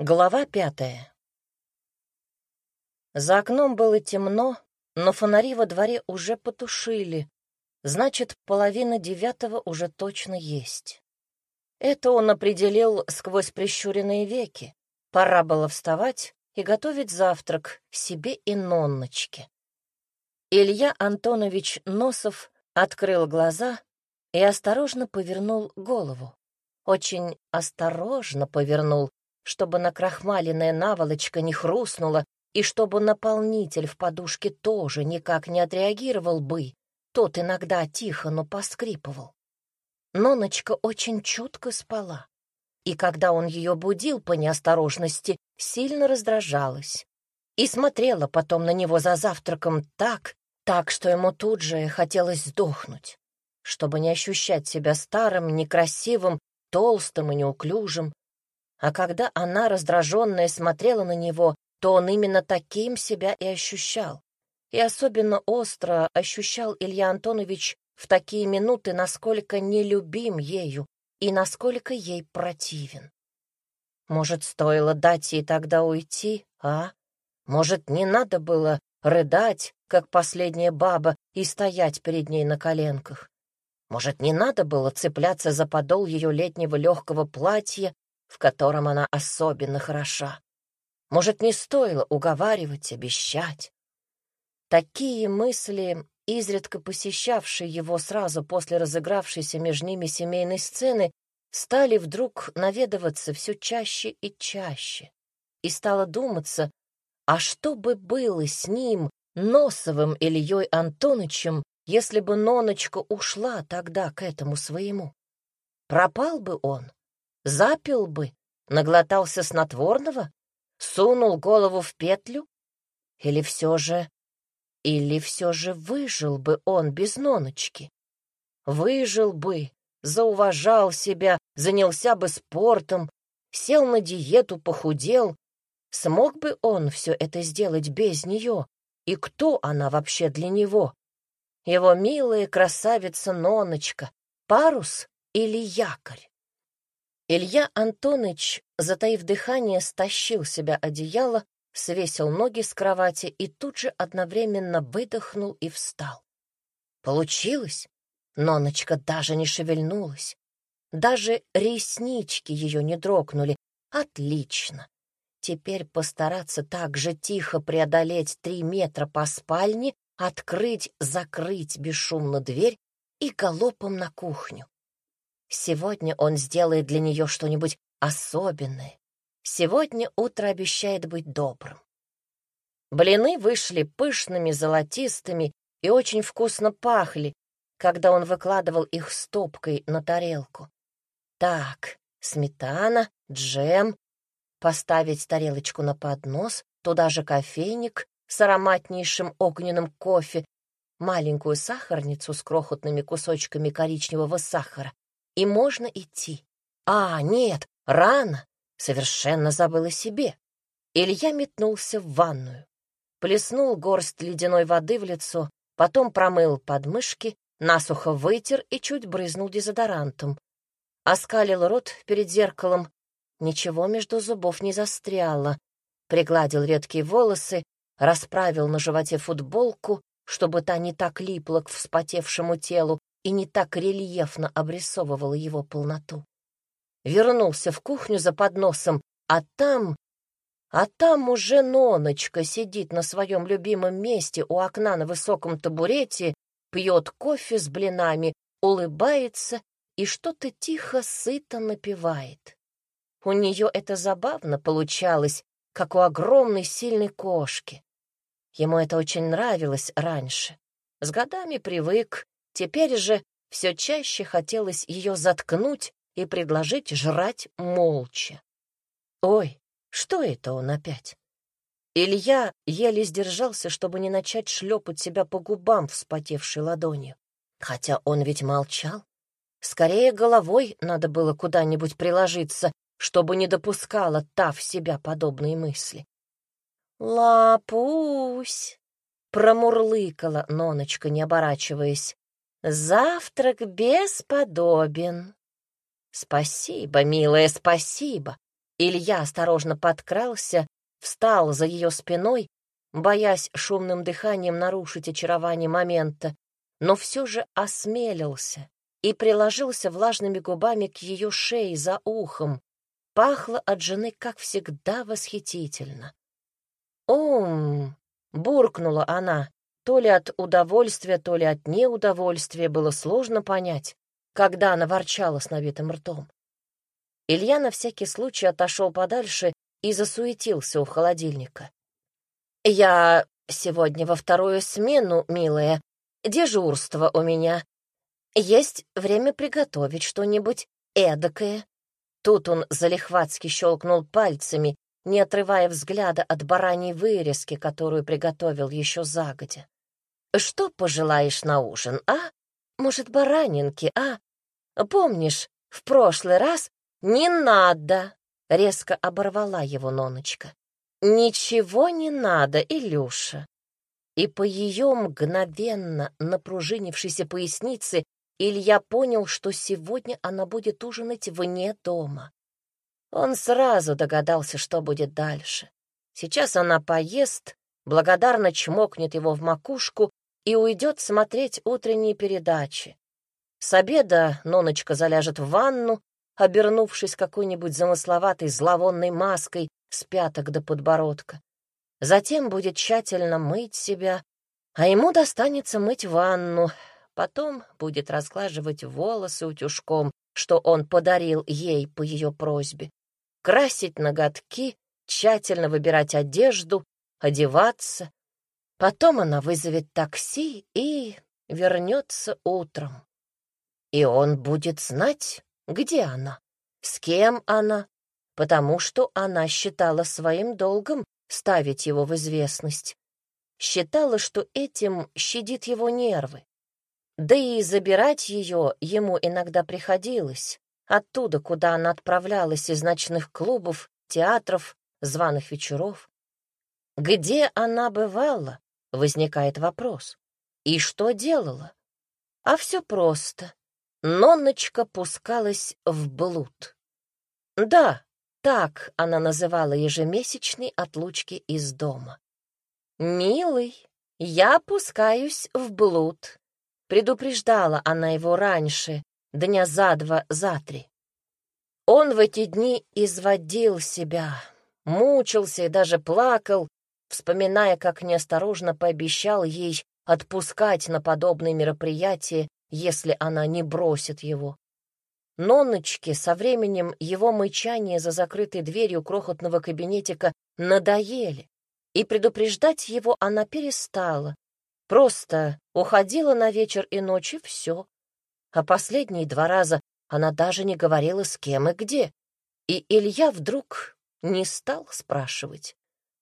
Глава пятая. За окном было темно, но фонари во дворе уже потушили. Значит, половина девятого уже точно есть. Это он определил сквозь прищуренные веки. Пора было вставать и готовить завтрак себе и Нонночке. Илья Антонович Носов открыл глаза и осторожно повернул голову. Очень осторожно повернул, чтобы накрахмаленная наволочка не хрустнула и чтобы наполнитель в подушке тоже никак не отреагировал бы. Тот иногда тихо, но поскрипывал. Ноночка очень чутко спала, и когда он ее будил по неосторожности, сильно раздражалась и смотрела потом на него за завтраком так, так, что ему тут же хотелось сдохнуть, чтобы не ощущать себя старым, некрасивым, толстым и неуклюжим, а когда она, раздраженная, смотрела на него, то он именно таким себя и ощущал. И особенно остро ощущал Илья Антонович в такие минуты, насколько нелюбим ею и насколько ей противен. Может, стоило дать ей тогда уйти, а? Может, не надо было рыдать, как последняя баба, и стоять перед ней на коленках? Может, не надо было цепляться за подол ее летнего легкого платья в котором она особенно хороша. Может, не стоило уговаривать, обещать? Такие мысли, изредка посещавшие его сразу после разыгравшейся между ними семейной сцены, стали вдруг наведываться все чаще и чаще. И стало думаться, а что бы было с ним, Носовым Ильей Антонычем, если бы Ноночка ушла тогда к этому своему? Пропал бы он, Запил бы, наглотался снотворного, сунул голову в петлю? Или все же... Или все же выжил бы он без ноночки? Выжил бы, зауважал себя, занялся бы спортом, сел на диету, похудел. Смог бы он все это сделать без нее? И кто она вообще для него? Его милая красавица Ноночка, парус или якорь? Илья Антоныч, затаив дыхание, стащил себя одеяло, свесил ноги с кровати и тут же одновременно выдохнул и встал. Получилось. Ноночка даже не шевельнулась. Даже реснички ее не дрогнули. Отлично. Теперь постараться так же тихо преодолеть три метра по спальне, открыть, закрыть бесшумно дверь и галопом на кухню. Сегодня он сделает для нее что-нибудь особенное. Сегодня утро обещает быть добрым. Блины вышли пышными, золотистыми и очень вкусно пахли, когда он выкладывал их стопкой на тарелку. Так, сметана, джем, поставить тарелочку на поднос, туда же кофейник с ароматнейшим огненным кофе, маленькую сахарницу с крохотными кусочками коричневого сахара, и можно идти. А, нет, рано, совершенно забыл о себе. Илья метнулся в ванную, плеснул горсть ледяной воды в лицо, потом промыл подмышки, насухо вытер и чуть брызнул дезодорантом. Оскалил рот перед зеркалом, ничего между зубов не застряло, пригладил редкие волосы, расправил на животе футболку, чтобы та не так липла к вспотевшему телу, и не так рельефно обрисовывала его полноту. Вернулся в кухню за подносом, а там... А там уже Ноночка сидит на своем любимом месте у окна на высоком табурете, пьет кофе с блинами, улыбается и что-то тихо, сыто напевает. У нее это забавно получалось, как у огромной сильной кошки. Ему это очень нравилось раньше. С годами привык, Теперь же все чаще хотелось ее заткнуть и предложить жрать молча. Ой, что это он опять? Илья еле сдержался, чтобы не начать шлепать себя по губам, вспотевшей ладонью. Хотя он ведь молчал. Скорее головой надо было куда-нибудь приложиться, чтобы не допускала та в себя подобные мысли. «Лапусь!» — промурлыкала Ноночка, не оборачиваясь. Завтрак бесподобен. Спасибо, милая, спасибо. Илья осторожно подкрался, встал за ее спиной, боясь шумным дыханием нарушить очарование момента, но все же осмелился и приложился влажными губами к ее шее за ухом. Пахло от жены, как всегда, восхитительно. «Ум!» — буркнула она. То ли от удовольствия, то ли от неудовольствия было сложно понять, когда она ворчала с набитым ртом. Илья на всякий случай отошел подальше и засуетился у холодильника. «Я сегодня во вторую смену, милая. Дежурство у меня. Есть время приготовить что-нибудь эдакое». Тут он залихватски щелкнул пальцами, не отрывая взгляда от бараньей вырезки, которую приготовил еще загодя. «Что пожелаешь на ужин, а? Может, баранинки, а? Помнишь, в прошлый раз не надо!» — резко оборвала его Ноночка. «Ничего не надо, Илюша!» И по ее мгновенно напружинившейся пояснице Илья понял, что сегодня она будет ужинать вне дома. Он сразу догадался, что будет дальше. Сейчас она поест, благодарно чмокнет его в макушку и уйдет смотреть утренние передачи. С обеда Ноночка заляжет в ванну, обернувшись какой-нибудь замысловатой зловонной маской с пяток до подбородка. Затем будет тщательно мыть себя, а ему достанется мыть ванну, потом будет расклаживать волосы утюжком, что он подарил ей по ее просьбе, красить ноготки, тщательно выбирать одежду, одеваться. Потом она вызовет такси и вернется утром. И он будет знать, где она, с кем она, потому что она считала своим долгом ставить его в известность. Считала, что этим щадит его нервы. Да и забирать ее ему иногда приходилось, оттуда, куда она отправлялась из ночных клубов, театров, званых вечеров. Где она бывала, возникает вопрос. И что делала? А все просто. Нонночка пускалась в блуд. Да, так она называла ежемесячные отлучки из дома. «Милый, я пускаюсь в блуд», — предупреждала она его раньше, дня за два, за три. Он в эти дни изводил себя, мучился и даже плакал, вспоминая, как неосторожно пообещал ей отпускать на подобные мероприятия если она не бросит его. Ноночке со временем его мычание за закрытой дверью крохотного кабинетика надоели, и предупреждать его она перестала. Просто уходила на вечер и ночь, и все. А последние два раза она даже не говорила с кем и где. И Илья вдруг не стал спрашивать.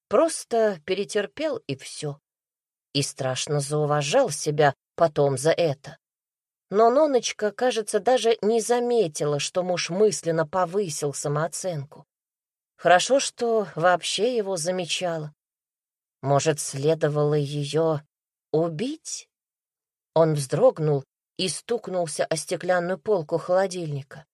Просто перетерпел и все. И страшно зауважал себя потом за это. Но Ноночка, кажется, даже не заметила, что муж мысленно повысил самооценку. Хорошо, что вообще его замечала. Может, следовало ее убить? Он вздрогнул и стукнулся о стеклянную полку холодильника.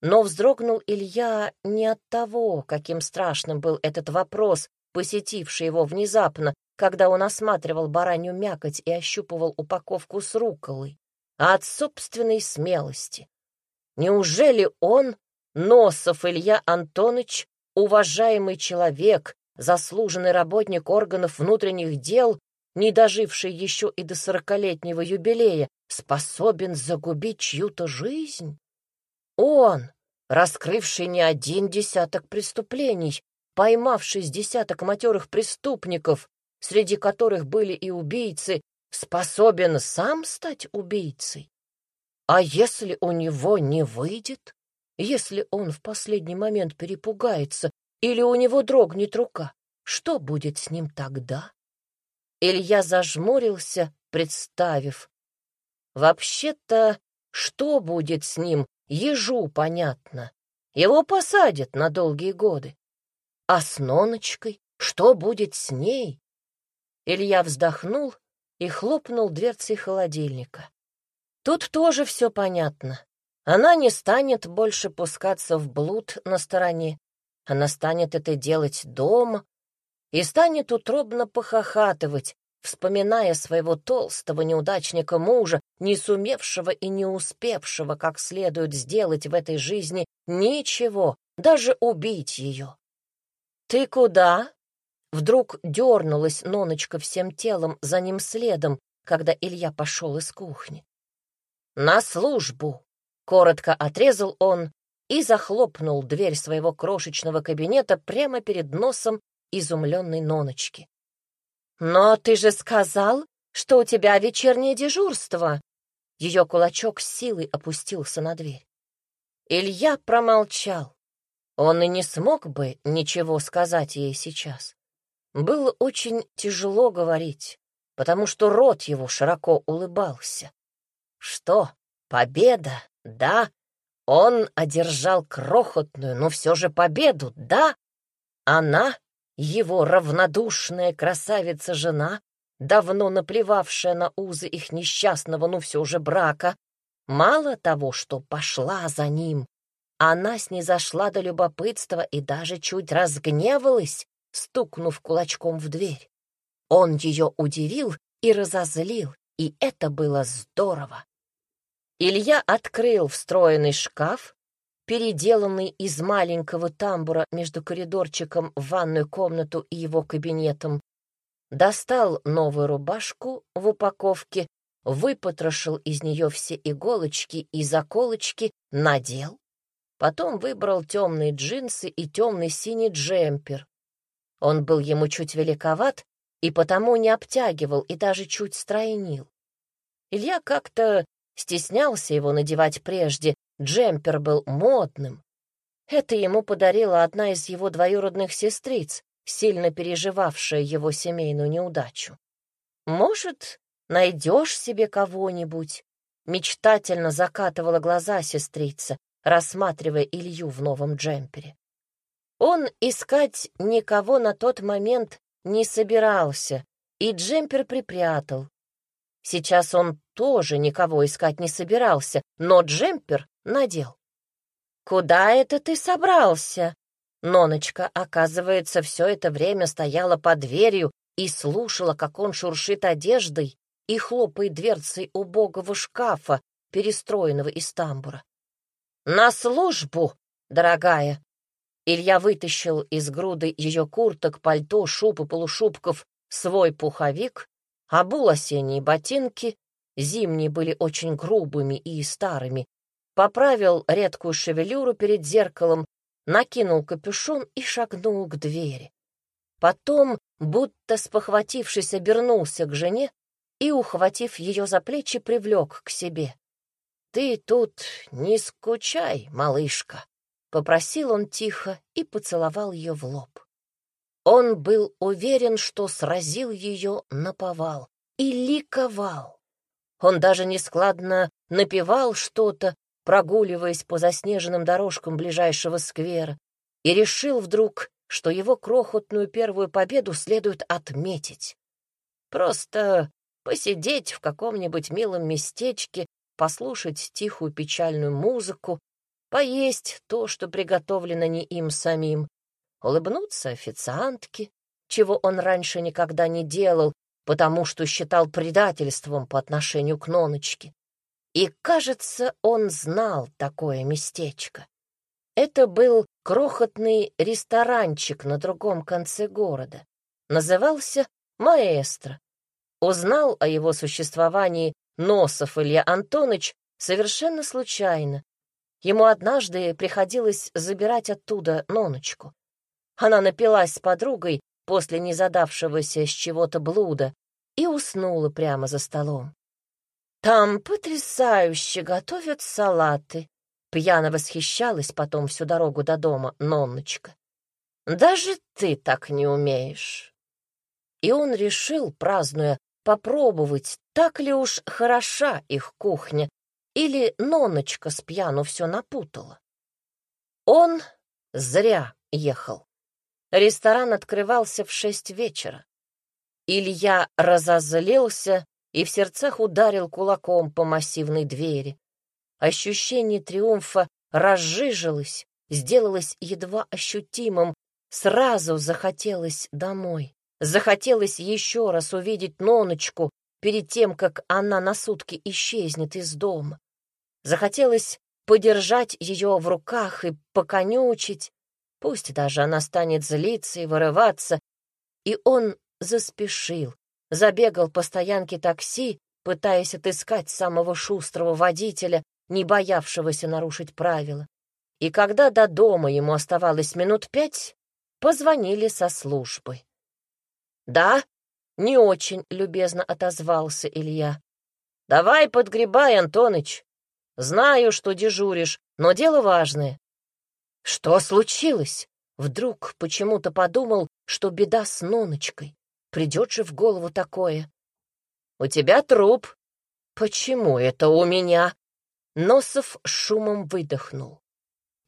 Но вздрогнул Илья не от того, каким страшным был этот вопрос, посетивший его внезапно, когда он осматривал баранью мякоть и ощупывал упаковку с руколой а от собственной смелости. Неужели он, Носов Илья Антонович, уважаемый человек, заслуженный работник органов внутренних дел, не доживший еще и до сорокалетнего юбилея, способен загубить чью-то жизнь? Он, раскрывший не один десяток преступлений, поймавший с десяток матерых преступников, среди которых были и убийцы, способен сам стать убийцей? А если у него не выйдет? Если он в последний момент перепугается или у него дрогнет рука, что будет с ним тогда? Илья зажмурился, представив. Вообще-то, что будет с ним, ежу понятно. Его посадят на долгие годы. А с Ноночкой? Что будет с ней? Илья вздохнул и хлопнул дверцей холодильника. Тут тоже все понятно. Она не станет больше пускаться в блуд на стороне. она станет это делать дома и станет утробно похохатывать, вспоминая своего толстого неудачника мужа, не сумевшего и не успевшего как следует сделать в этой жизни ничего, даже убить ее. «Ты куда?» Вдруг дернулась Ноночка всем телом за ним следом, когда Илья пошел из кухни. «На службу!» — коротко отрезал он и захлопнул дверь своего крошечного кабинета прямо перед носом изумленной Ноночки. «Но ты же сказал, что у тебя вечернее дежурство!» Ее кулачок с силой опустился на дверь. Илья промолчал. Он и не смог бы ничего сказать ей сейчас. Было очень тяжело говорить, потому что рот его широко улыбался. Что, победа, да? Он одержал крохотную, но все же победу, да? Она, его равнодушная красавица-жена, давно наплевавшая на узы их несчастного, но все же брака, мало того, что пошла за ним, она снизошла до любопытства и даже чуть разгневалась, стукнув кулачком в дверь. Он ее удивил и разозлил, и это было здорово. Илья открыл встроенный шкаф, переделанный из маленького тамбура между коридорчиком в ванную комнату и его кабинетом, достал новую рубашку в упаковке, выпотрошил из нее все иголочки и заколочки, надел. Потом выбрал темные джинсы и темный синий джемпер, он был ему чуть великоват и потому не обтягивал и даже чуть стройнил. Илья как-то стеснялся его надевать прежде, джемпер был модным. Это ему подарила одна из его двоюродных сестриц, сильно переживавшая его семейную неудачу. «Может, найдешь себе кого-нибудь?» Мечтательно закатывала глаза сестрица, рассматривая Илью в новом джемпере. Он искать никого на тот момент не собирался, и джемпер припрятал. Сейчас он тоже никого искать не собирался, но джемпер надел. «Куда это ты собрался?» Ноночка, оказывается, все это время стояла под дверью и слушала, как он шуршит одеждой и хлопает дверцей убогого шкафа, перестроенного из тамбура. «На службу, дорогая!» Илья вытащил из груды ее курток, пальто, шуб и полушубков свой пуховик, обул осенние ботинки, зимние были очень грубыми и старыми, поправил редкую шевелюру перед зеркалом, накинул капюшон и шагнул к двери. Потом, будто спохватившись, обернулся к жене и, ухватив ее за плечи, привлек к себе. «Ты тут не скучай, малышка!» Попросил он тихо и поцеловал ее в лоб. Он был уверен, что сразил ее на повал и ликовал. Он даже нескладно напевал что-то, прогуливаясь по заснеженным дорожкам ближайшего сквера, и решил вдруг, что его крохотную первую победу следует отметить. Просто посидеть в каком-нибудь милом местечке, послушать тихую печальную музыку, поесть то, что приготовлено не им самим, улыбнуться официантке, чего он раньше никогда не делал, потому что считал предательством по отношению к Ноночке. И, кажется, он знал такое местечко. Это был крохотный ресторанчик на другом конце города. Назывался «Маэстро». Узнал о его существовании Носов Илья Антонович совершенно случайно, Ему однажды приходилось забирать оттуда Ноночку. Она напилась с подругой после незадавшегося с чего-то блуда и уснула прямо за столом. «Там потрясающе готовят салаты», — пьяно восхищалась потом всю дорогу до дома Нонночка. «Даже ты так не умеешь». И он решил, празднуя, попробовать, так ли уж хороша их кухня, или Ноночка с пьяну все напутала? Он зря ехал. Ресторан открывался в шесть вечера. Илья разозлился и в сердцах ударил кулаком по массивной двери. Ощущение триумфа разжижилось, сделалось едва ощутимым, сразу захотелось домой. Захотелось еще раз увидеть Ноночку перед тем, как она на сутки исчезнет из дома. Захотелось подержать ее в руках и поконючить, пусть даже она станет злиться и вырываться. И он заспешил, забегал по стоянке такси, пытаясь отыскать самого шустрого водителя, не боявшегося нарушить правила. И когда до дома ему оставалось минут пять, позвонили со службы. «Да?» — не очень любезно отозвался Илья. «Давай подгребай, Антоныч. Знаю, что дежуришь, но дело важное». «Что случилось?» Вдруг почему-то подумал, что беда с Ноночкой. Придет же в голову такое. «У тебя труп». «Почему это у меня?» Носов шумом выдохнул.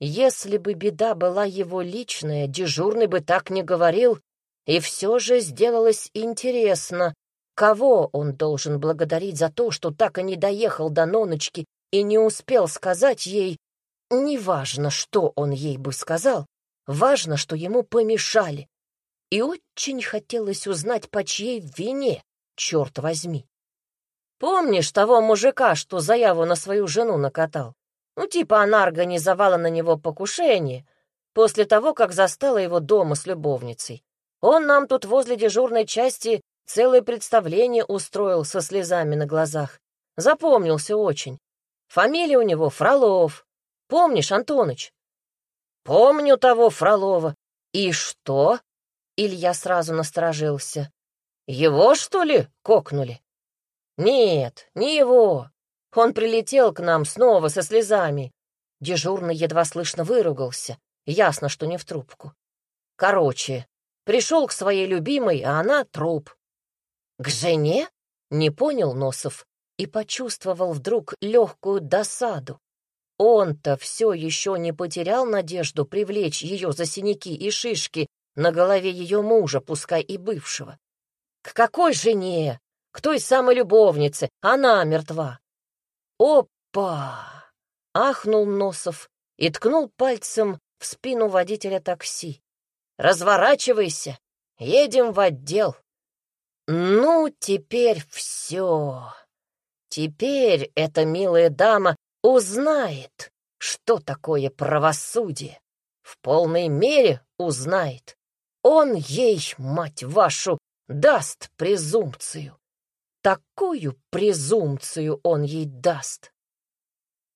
Если бы беда была его личная, дежурный бы так не говорил, и все же сделалось интересно, кого он должен благодарить за то, что так и не доехал до Ноночки и не успел сказать ей, неважно, что он ей бы сказал, важно, что ему помешали. И очень хотелось узнать, по чьей вине, черт возьми. Помнишь того мужика, что заяву на свою жену накатал? Ну, типа она организовала на него покушение после того, как застала его дома с любовницей. Он нам тут возле дежурной части целое представление устроил со слезами на глазах. Запомнился очень. Фамилия у него Фролов. Помнишь, Антоныч? Помню того Фролова. И что? Илья сразу насторожился. Его, что ли, кокнули? Нет, не его. Он прилетел к нам снова со слезами. Дежурный едва слышно выругался. Ясно, что не в трубку. Короче, Пришел к своей любимой, а она труп. К жене? Не понял Носов и почувствовал вдруг легкую досаду. Он-то все еще не потерял надежду привлечь ее за синяки и шишки на голове ее мужа, пускай и бывшего. К какой жене? К той самой любовнице. Она мертва. Опа! Ахнул Носов и ткнул пальцем в спину водителя такси. Разворачивайся, едем в отдел. Ну, теперь все. Теперь эта милая дама узнает, что такое правосудие. В полной мере узнает. Он ей, мать вашу, даст презумпцию. Такую презумпцию он ей даст,